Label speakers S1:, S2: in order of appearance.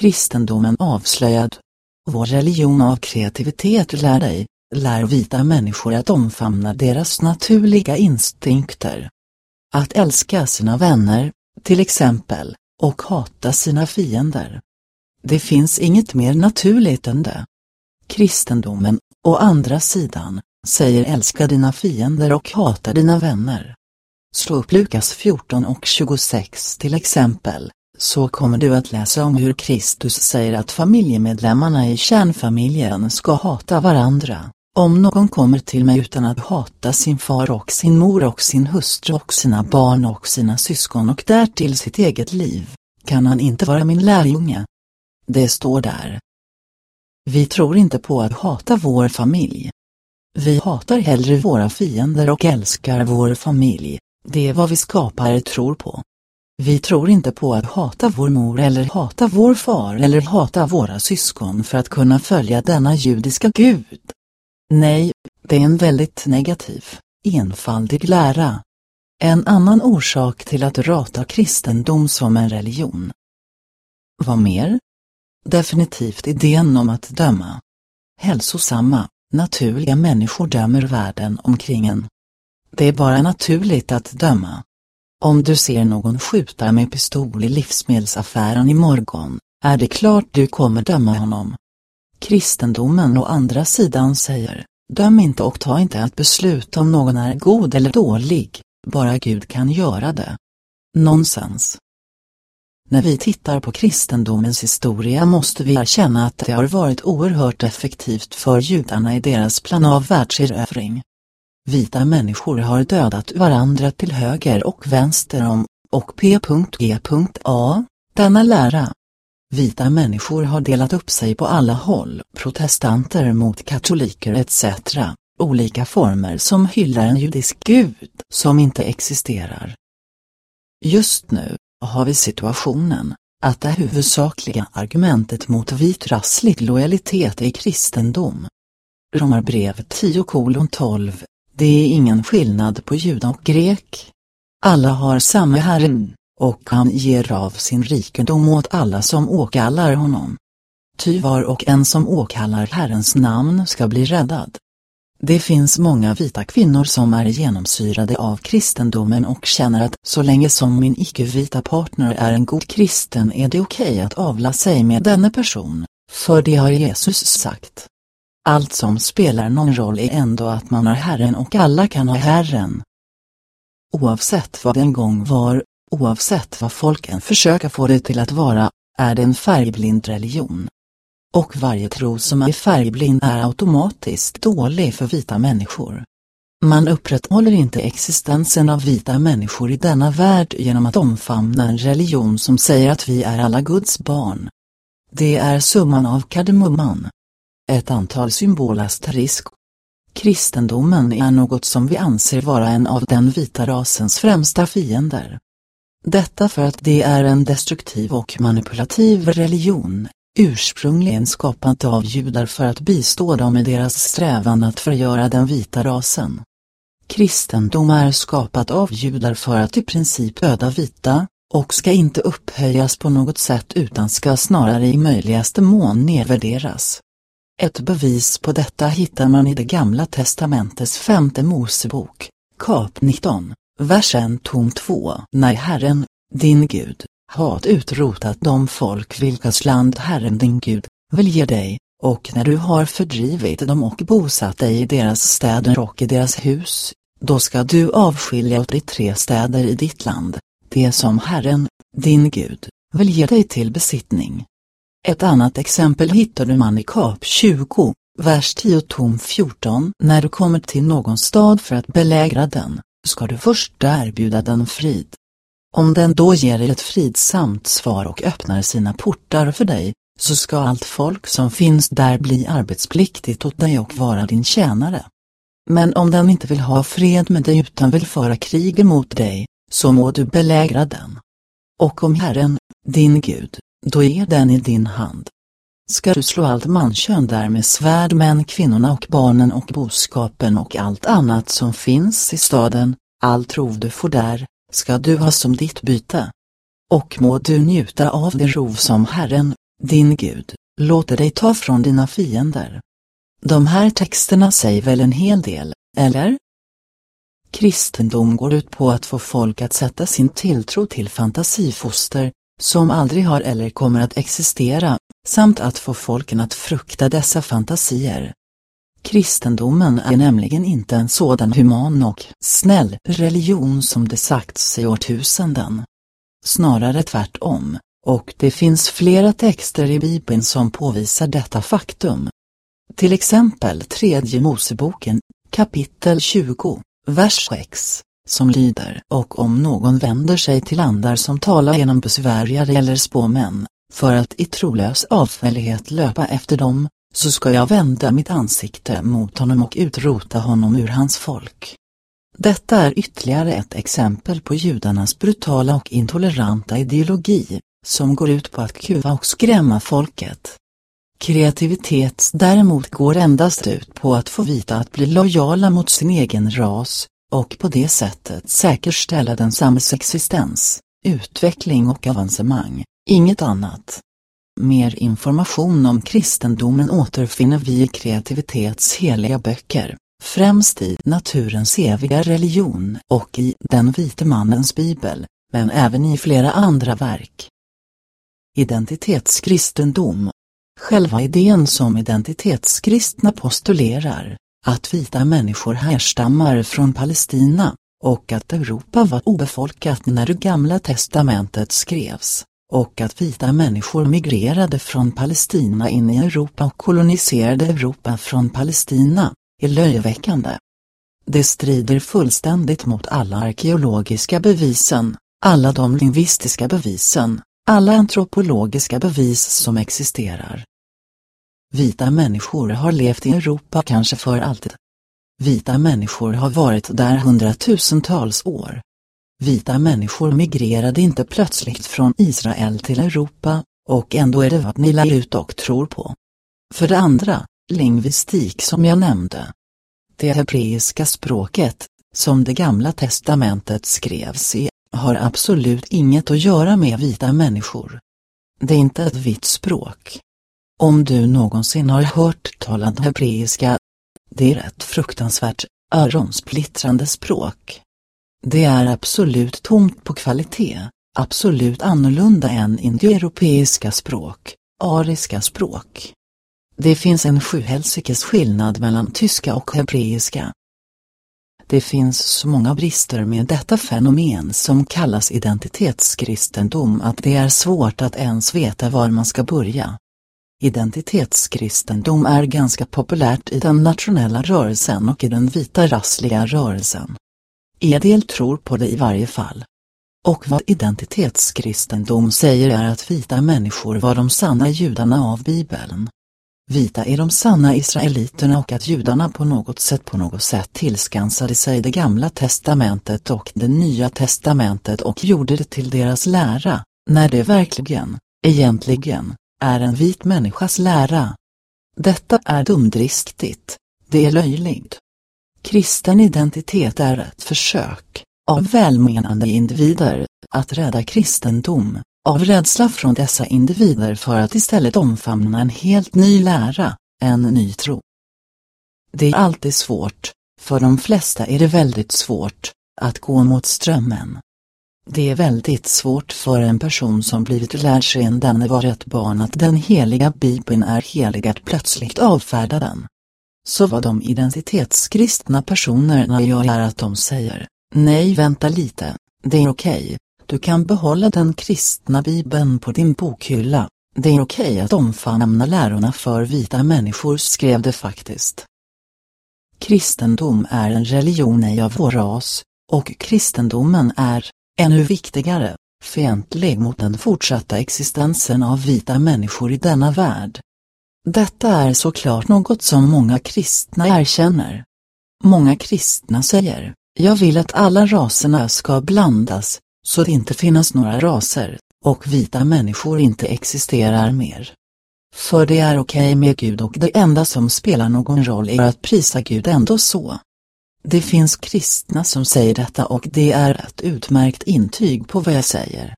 S1: Kristendomen avslöjad. Vår religion av kreativitet lär dig, lär vita människor att omfamna deras naturliga instinkter. Att älska sina vänner, till exempel, och hata sina fiender. Det finns inget mer naturligt än det. Kristendomen, å andra sidan, säger älska dina fiender och hata dina vänner. Slå upp Lukas 14 och 26 till exempel, så kommer du att läsa om hur Kristus säger att familjemedlemmarna i kärnfamiljen ska hata varandra. Om någon kommer till mig utan att hata sin far och sin mor och sin hustru och sina barn och sina syskon och därtill sitt eget liv, kan han inte vara min lärjunge. Det står där. Vi tror inte på att hata vår familj. Vi hatar hellre våra fiender och älskar vår familj, det är vad vi skapare tror på. Vi tror inte på att hata vår mor eller hata vår far eller hata våra syskon för att kunna följa denna judiska gud. Nej, det är en väldigt negativ, enfaldig lära. En annan orsak till att rata kristendom som en religion. Vad mer? Definitivt idén om att döma. Hälsosamma, naturliga människor dömer världen omkring en. Det är bara naturligt att döma. Om du ser någon skjuta med pistol i livsmedelsaffären imorgon, är det klart du kommer döma honom. Kristendomen å andra sidan säger, döm inte och ta inte ett beslut om någon är god eller dålig, bara Gud kan göra det. Nonsens. När vi tittar på kristendomens historia måste vi erkänna att det har varit oerhört effektivt för judarna i deras plan av världserövring. Vita människor har dödat varandra till höger och vänster om, och p.g.a, denna lära. Vita människor har delat upp sig på alla håll, protestanter mot katoliker etc. Olika former som hyllar en judisk gud som inte existerar. Just nu har vi situationen att det huvudsakliga argumentet mot vitrasslig lojalitet är kristendom. Romarbrevet 10 12 det är ingen skillnad på juda och grek. Alla har samma Herren, och han ger av sin rikedom åt alla som åkallar honom. Ty var och en som åkallar Herrens namn ska bli räddad. Det finns många vita kvinnor som är genomsyrade av kristendomen och känner att så länge som min icke-vita partner är en god kristen är det okej okay att avla sig med denne person, för det har Jesus sagt. Allt som spelar någon roll är ändå att man har Herren och alla kan ha Herren. Oavsett vad det en gång var, oavsett vad folken försöker få det till att vara, är det en färgblind religion. Och varje tro som är färgblind är automatiskt dålig för vita människor. Man upprätthåller inte existensen av vita människor i denna värld genom att omfamna en religion som säger att vi är alla Guds barn. Det är summan av kardemumman ett antal symbolasterisk. Kristendomen är något som vi anser vara en av den vita rasens främsta fiender. Detta för att det är en destruktiv och manipulativ religion, ursprungligen skapad av judar för att bistå dem i deras strävan att förgöra den vita rasen. Kristendom är skapat av judar för att i princip döda vita, och ska inte upphöjas på något sätt utan ska snarare i möjligaste mån nedvärderas. Ett bevis på detta hittar man i det gamla testamentets femte Mosebok, kap 19, versen tom 2. När Herren, din Gud, har utrotat de folk vilkas land Herren din Gud vill ge dig, och när du har fördrivit dem och bosatt dig i deras städer och i deras hus, då ska du avskilja åt dig tre städer i ditt land, det som Herren, din Gud, vill ge dig till besittning. Ett annat exempel hittar du man i kap 20, vers 10 tom 14. När du kommer till någon stad för att belägra den, ska du först erbjuda den frid. Om den då ger dig ett fridsamt svar och öppnar sina portar för dig, så ska allt folk som finns där bli arbetspliktigt åt dig och vara din tjänare. Men om den inte vill ha fred med dig utan vill föra krig emot dig, så må du belägra den. Och om Herren, din Gud, då är den i din hand. Ska du slå allt mankön där med svärd men kvinnorna och barnen och boskapen och allt annat som finns i staden, all rov du får där, ska du ha som ditt byte. Och må du njuta av det rov som Herren, din Gud, låter dig ta från dina fiender. De här texterna säger väl en hel del, eller? Kristendom går ut på att få folk att sätta sin tilltro till fantasifoster, som aldrig har eller kommer att existera, samt att få folken att frukta dessa fantasier. Kristendomen är nämligen inte en sådan human och snäll religion som det sagts i årtusenden. Snarare tvärtom, och det finns flera texter i Bibeln som påvisar detta faktum. Till exempel tredje Moseboken, kapitel 20, vers 6, som lyder Och om någon vänder sig till andar som talar genom besvärjare eller spåmän, för att i trolös avfällighet löpa efter dem, så ska jag vända mitt ansikte mot honom och utrota honom ur hans folk. Detta är ytterligare ett exempel på judarnas brutala och intoleranta ideologi, som går ut på att kuva och skrämma folket. Kreativitet däremot går endast ut på att få vita att bli lojala mot sin egen ras, och på det sättet säkerställa den samhällsexistens, utveckling och avancemang, inget annat. Mer information om kristendomen återfinner vi i kreativitets heliga böcker, främst i Naturens eviga religion och i Den vite mannens bibel, men även i flera andra verk. Identitetskristendom Själva idén som identitetskristna postulerar, att vita människor härstammar från Palestina, och att Europa var obefolkat när det gamla testamentet skrevs, och att vita människor migrerade från Palestina in i Europa och koloniserade Europa från Palestina, är löjeväckande. Det strider fullständigt mot alla arkeologiska bevisen, alla de lingvistiska bevisen, alla antropologiska bevis som existerar. Vita människor har levt i Europa kanske för alltid. Vita människor har varit där hundratusentals år. Vita människor migrerade inte plötsligt från Israel till Europa, och ändå är det vad ni lär ut och tror på. För det andra, lingvistik som jag nämnde. Det hebreiska språket, som det gamla testamentet skrevs i, har absolut inget att göra med vita människor. Det är inte ett vitt språk. Om du någonsin har hört talad hebreiska, det är ett fruktansvärt, öronsplittrande språk. Det är absolut tomt på kvalitet, absolut annorlunda än indoeuropeiska språk, ariska språk. Det finns en sjuhelsikes skillnad mellan tyska och hebreiska. Det finns så många brister med detta fenomen som kallas identitetskristendom att det är svårt att ens veta var man ska börja. Identitetskristendom är ganska populärt i den nationella rörelsen och i den vita rassliga rörelsen. Edel tror på det i varje fall. Och vad identitetskristendom säger är att vita människor var de sanna judarna av Bibeln. Vita är de sanna israeliterna och att judarna på något sätt på något sätt tillskansade sig det gamla testamentet och det nya testamentet och gjorde det till deras lära, när det verkligen, egentligen, är en vit människas lära. Detta är dumdristigt, det är löjligt. Kristen identitet är ett försök, av välmenande individer, att rädda kristendom, av rädsla från dessa individer för att istället omfamna en helt ny lära, en ny tro. Det är alltid svårt, för de flesta är det väldigt svårt, att gå mot strömmen. Det är väldigt svårt för en person som blivit lärd sedan denne var ett barn att den heliga bibeln är helig att plötsligt avfärda den. Så vad de identitetskristna personerna gör är att de säger, nej vänta lite, det är okej, du kan behålla den kristna bibeln på din bokhylla, det är okej att omfamna lärorna för vita människor skrev det faktiskt. Kristendom är en religion ej av vår ras, och kristendomen är, ännu viktigare, fientlig mot den fortsatta existensen av vita människor i denna värld. Detta är såklart något som många kristna erkänner. Många kristna säger, jag vill att alla raserna ska blandas, så det inte finns några raser, och vita människor inte existerar mer. För det är okej okay med Gud och det enda som spelar någon roll är att prisa Gud ändå så. Det finns kristna som säger detta och det är ett utmärkt intyg på vad jag säger.